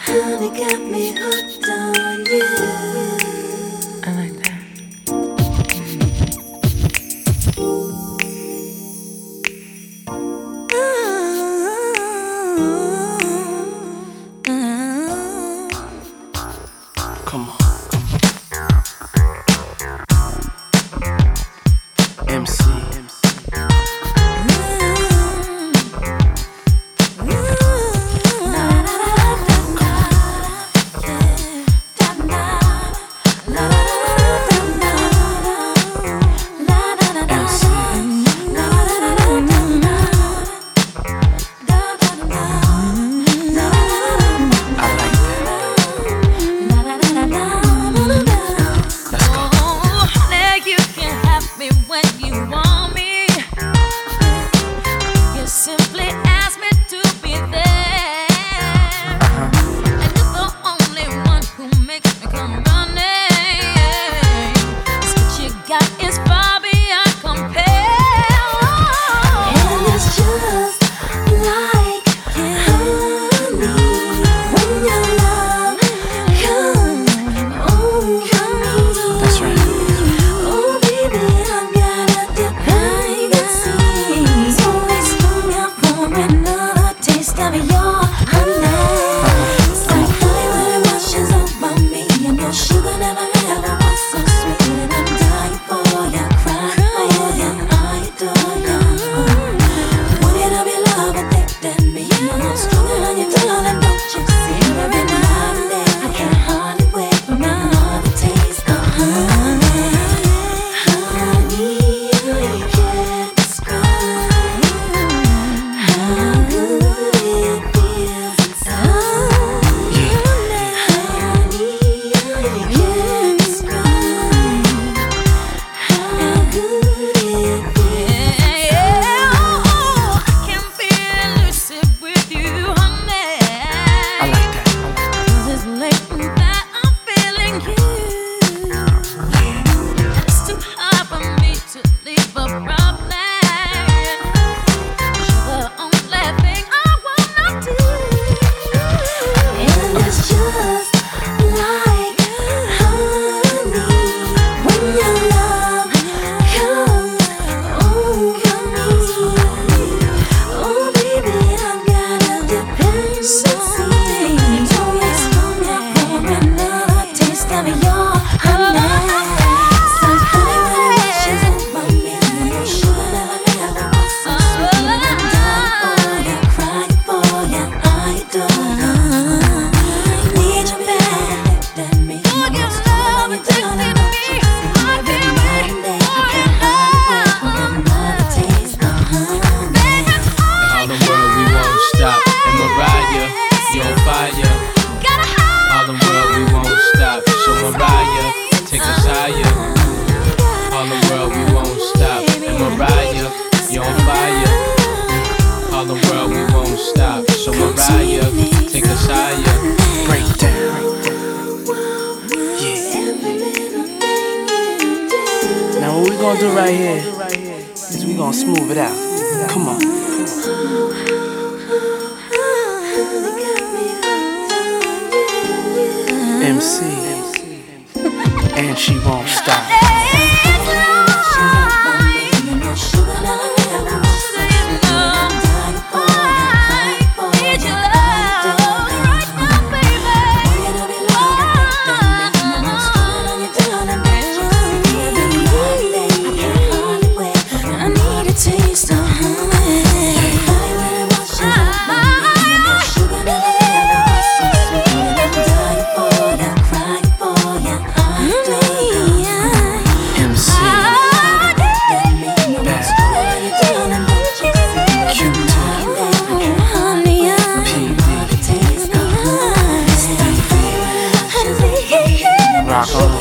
Honey, me hooked on you. I like that. Mm. Come on. we gonna do right here is we gonna smooth it out. Come on. MC. And she won't rock.